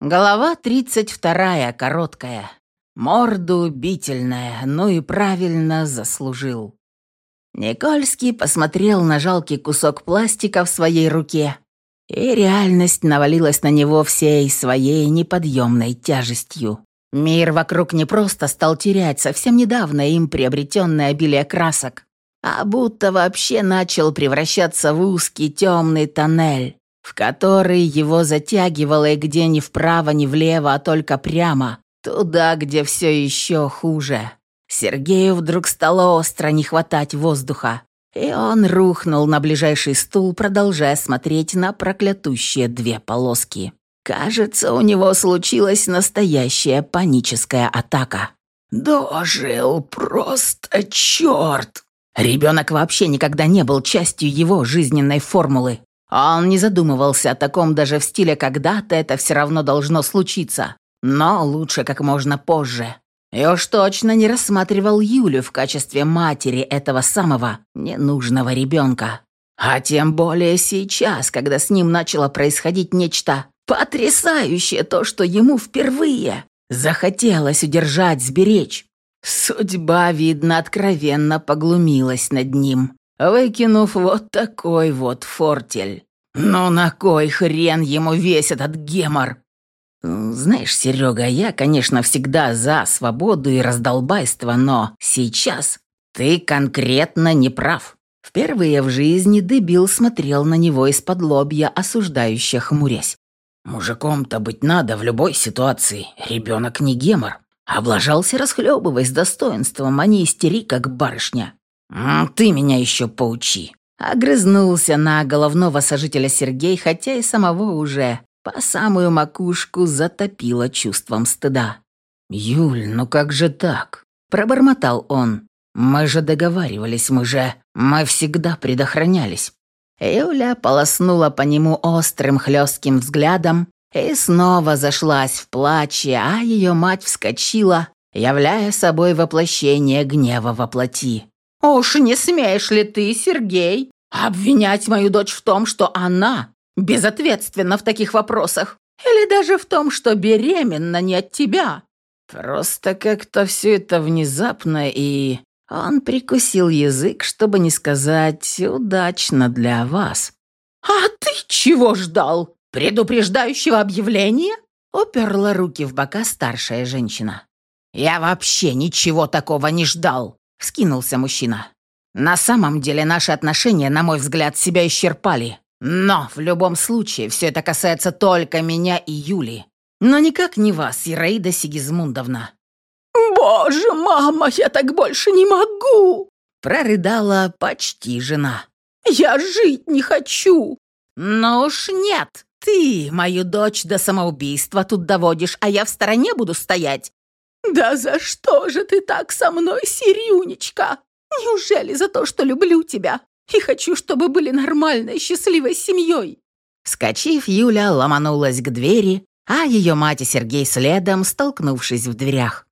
Голова тридцать вторая, короткая. Морду убительная, ну и правильно заслужил. Никольский посмотрел на жалкий кусок пластика в своей руке, и реальность навалилась на него всей своей неподъемной тяжестью. Мир вокруг не просто стал терять совсем недавно им приобретенное обилие красок, а будто вообще начал превращаться в узкий темный тоннель, в который его затягивало и где ни вправо, ни влево, а только прямо, туда, где все еще хуже. Сергею вдруг стало остро не хватать воздуха, и он рухнул на ближайший стул, продолжая смотреть на проклятущие две полоски. Кажется, у него случилась настоящая паническая атака. «Дожил просто черт!» Ребенок вообще никогда не был частью его жизненной формулы. Он не задумывался о таком даже в стиле «когда-то это все равно должно случиться». Но лучше как можно позже. И уж точно не рассматривал Юлю в качестве матери этого самого ненужного ребенка. А тем более сейчас, когда с ним начало происходить нечто Потрясающее то, что ему впервые захотелось удержать, сберечь. Судьба, видно, откровенно поглумилась над ним, выкинув вот такой вот фортель. Ну на кой хрен ему весь этот гемор? Знаешь, Серега, я, конечно, всегда за свободу и раздолбайство, но сейчас ты конкретно не прав. Впервые в жизни дебил смотрел на него из-под лобья, осуждающе хмурясь. Мужиком-то быть надо в любой ситуации. Ребенок не гемор. Облажался, расхлебывай с достоинством, а не истери, как барышня. «Ты меня еще поучи». Огрызнулся на головного сожителя Сергей, хотя и самого уже по самую макушку затопило чувством стыда. «Юль, ну как же так?» – пробормотал он. «Мы же договаривались, мы же... Мы всегда предохранялись. Юля полоснула по нему острым хлестким взглядом и снова зашлась в плаче, а ее мать вскочила, являя собой воплощение гнева во плоти. «Уж не смеешь ли ты, Сергей, обвинять мою дочь в том, что она безответственна в таких вопросах? Или даже в том, что беременна не от тебя?» Просто как-то все это внезапно и он прикусил язык, чтобы не сказать «удачно для вас». «А ты чего ждал? Предупреждающего объявления?» Уперла руки в бока старшая женщина. «Я вообще ничего такого не ждал», — вскинулся мужчина. «На самом деле наши отношения, на мой взгляд, себя исчерпали. Но в любом случае все это касается только меня и Юли. Но никак не вас, Ираида Сигизмундовна. «Боже, мама, я так больше не могу!» Прорыдала почти жена. «Я жить не хочу!» «Ну уж нет, ты мою дочь до самоубийства тут доводишь, а я в стороне буду стоять!» «Да за что же ты так со мной, Сирюнечка? Неужели за то, что люблю тебя и хочу, чтобы были нормальной, счастливой семьей?» Скочив, Юля ломанулась к двери, а ее мать и Сергей следом, столкнувшись в дверях.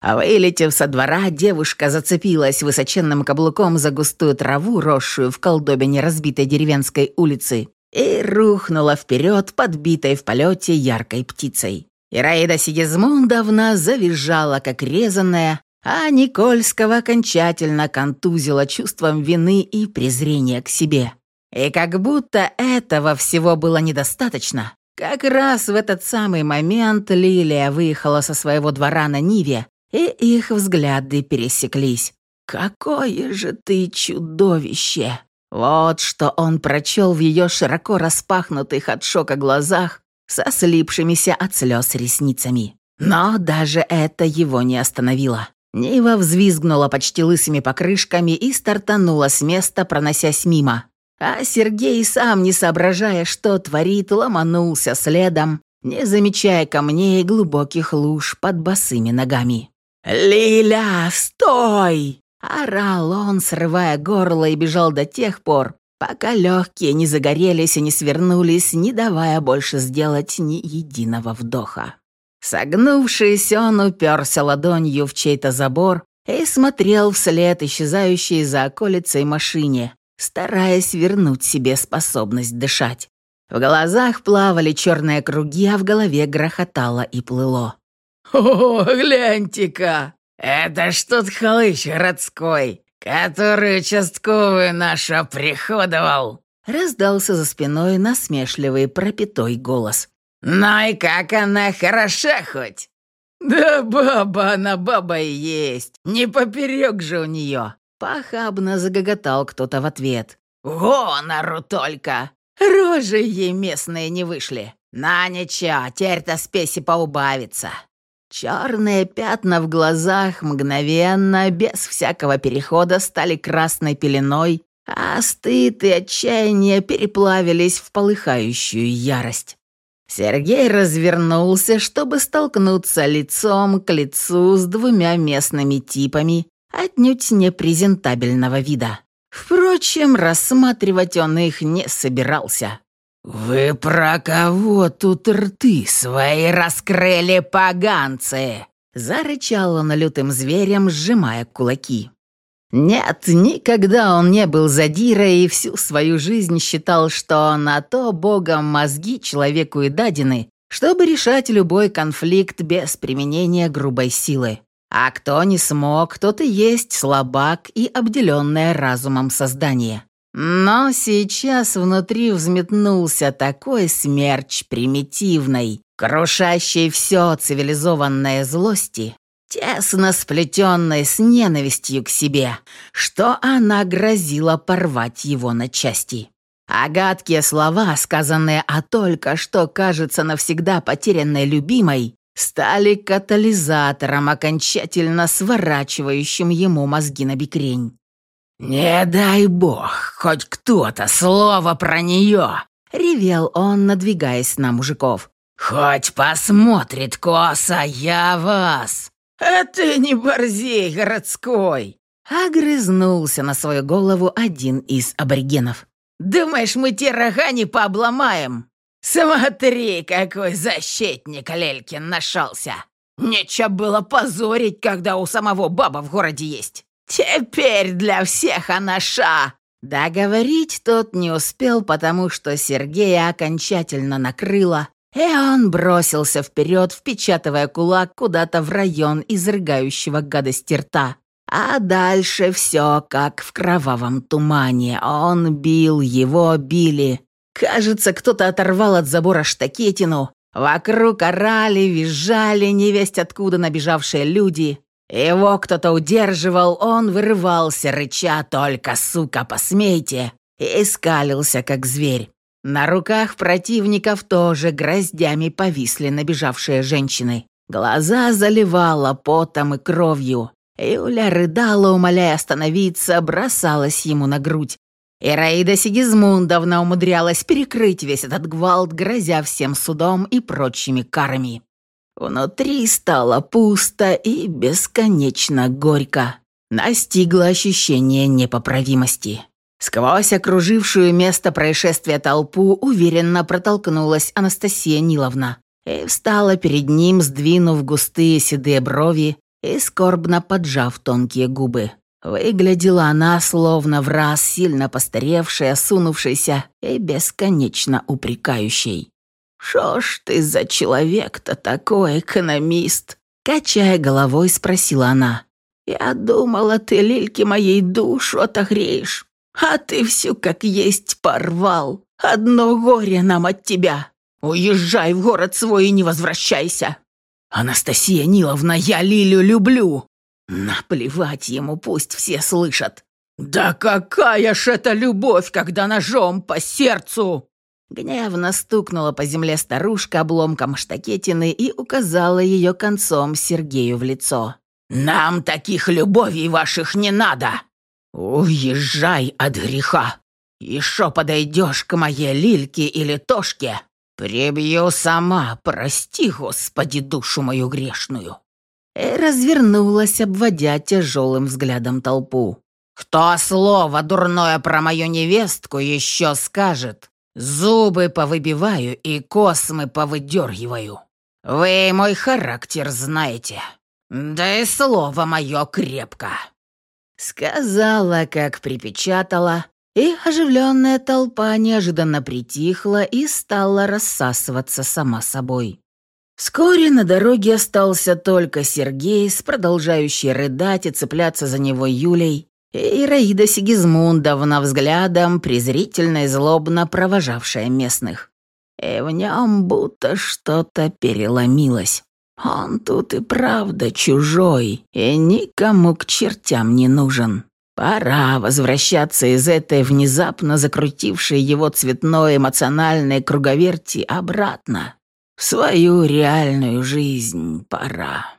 А вылетев со двора, девушка зацепилась высоченным каблуком за густую траву, росшую в колдобине разбитой деревенской улицы, и рухнула вперед, подбитой в полете яркой птицей. Ираида Сигизмундовна завизжала, как резаная, а Никольского окончательно контузила чувством вины и презрения к себе. И как будто этого всего было недостаточно, как раз в этот самый момент Лилия выехала со своего двора на Ниве и их взгляды пересеклись. «Какое же ты чудовище!» Вот что он прочел в ее широко распахнутых от шока глазах со слипшимися от слез ресницами. Но даже это его не остановило. Нива взвизгнула почти лысыми покрышками и стартанула с места, проносясь мимо. А Сергей, сам не соображая, что творит, ломанулся следом, не замечая камней и глубоких луж под босыми ногами. «Лиля, стой!» Орал он, срывая горло, и бежал до тех пор, пока легкие не загорелись и не свернулись, не давая больше сделать ни единого вдоха. Согнувшись, он уперся ладонью в чей-то забор и смотрел вслед исчезающей за околицей машине, стараясь вернуть себе способность дышать. В глазах плавали черные круги, а в голове грохотало и плыло. «О, гляньте-ка! Это ж тут хлыщ городской, который участковый наш оприходовал!» Раздался за спиной насмешливый пропитой голос. «Ну и как она хороша хоть!» «Да баба она баба и есть, не поперек же у нее!» Похабно загоготал кто-то в ответ. «Гонору только! Рожи ей местные не вышли! На ничего, теперь-то спеси поубавится!» Черные пятна в глазах мгновенно, без всякого перехода, стали красной пеленой, а стыд и отчаяние переплавились в полыхающую ярость. Сергей развернулся, чтобы столкнуться лицом к лицу с двумя местными типами, отнюдь не презентабельного вида. Впрочем, рассматривать он их не собирался. «Вы про кого тут рты свои раскрыли, поганцы?» Зарычал он лютым зверем, сжимая кулаки. Нет, никогда он не был задирой и всю свою жизнь считал, что на то богом мозги человеку и дадены, чтобы решать любой конфликт без применения грубой силы. А кто не смог, тот и есть слабак и обделенное разумом создание. Но сейчас внутри взметнулся такой смерч примитивной, крушащей все цивилизованное злости, тесно сплетенной с ненавистью к себе, что она грозила порвать его на части. А гадкие слова, сказанные о только что, кажется, навсегда потерянной любимой, стали катализатором, окончательно сворачивающим ему мозги на бикрень. «Не дай бог, хоть кто-то слово про нее!» — ревел он, надвигаясь на мужиков. «Хоть посмотрит косо я вас! А ты не борзей городской!» Огрызнулся на свою голову один из аборигенов. «Думаешь, мы те рога не пообломаем? Смотри, какой защитник Лелькин нашелся! Нечего было позорить, когда у самого баба в городе есть!» «Теперь для всех она ша!» Договорить тот не успел, потому что Сергея окончательно накрыло, и он бросился вперед, впечатывая кулак куда-то в район изрыгающего гадости рта. А дальше все как в кровавом тумане. Он бил, его били. Кажется, кто-то оторвал от забора штакетину. Вокруг орали, визжали, невесть откуда набежавшие люди. Его кто-то удерживал, он вырывался, рыча только «сука, посмейте!» и скалился, как зверь. На руках противников тоже гроздями повисли набежавшие женщины. Глаза заливала потом и кровью. Юля рыдала, умоляя остановиться, бросалась ему на грудь. Ираида Сигизмундовна умудрялась перекрыть весь этот гвалт, грозя всем судом и прочими карами. Внутри стало пусто и бесконечно горько. Настигло ощущение непоправимости. Сквозь окружившую место происшествия толпу уверенно протолкнулась Анастасия Ниловна и встала перед ним, сдвинув густые седые брови и скорбно поджав тонкие губы. Выглядела она словно в раз сильно постаревшая, сунувшаяся и бесконечно упрекающей. «Шо ж ты за человек-то такой, экономист?» Качая головой, спросила она. «Я думала, ты лильки моей душу отогреешь, а ты всю как есть порвал. Одно горе нам от тебя. Уезжай в город свой и не возвращайся. Анастасия Ниловна, я Лилю люблю. Наплевать ему, пусть все слышат. Да какая ж это любовь, когда ножом по сердцу!» Гневно стукнула по земле старушка обломком штакетины и указала ее концом Сергею в лицо. «Нам таких любовей ваших не надо! Уезжай от греха! Еще подойдешь к моей Лильке или Тошке, прибью сама, прости, Господи, душу мою грешную!» И развернулась, обводя тяжелым взглядом толпу. «Кто слово дурное про мою невестку еще скажет, Зубы повыбиваю и космы повыдергиваю. Вы мой характер знаете. Да и слово мое крепко». Сказала, как припечатала, И оживленная толпа неожиданно притихла и стала рассасываться сама собой. Вскоре на дороге остался только Сергей с продолжающей рыдать и цепляться за него Юлей, Ираида Сигизмундовна взглядом, презрительно и злобно провожавшая местных. И в нем будто что-то переломилось. Он тут и правда чужой, и никому к чертям не нужен. Пора возвращаться из этой внезапно закрутившей его цветной эмоциональной круговерти обратно. В свою реальную жизнь пора.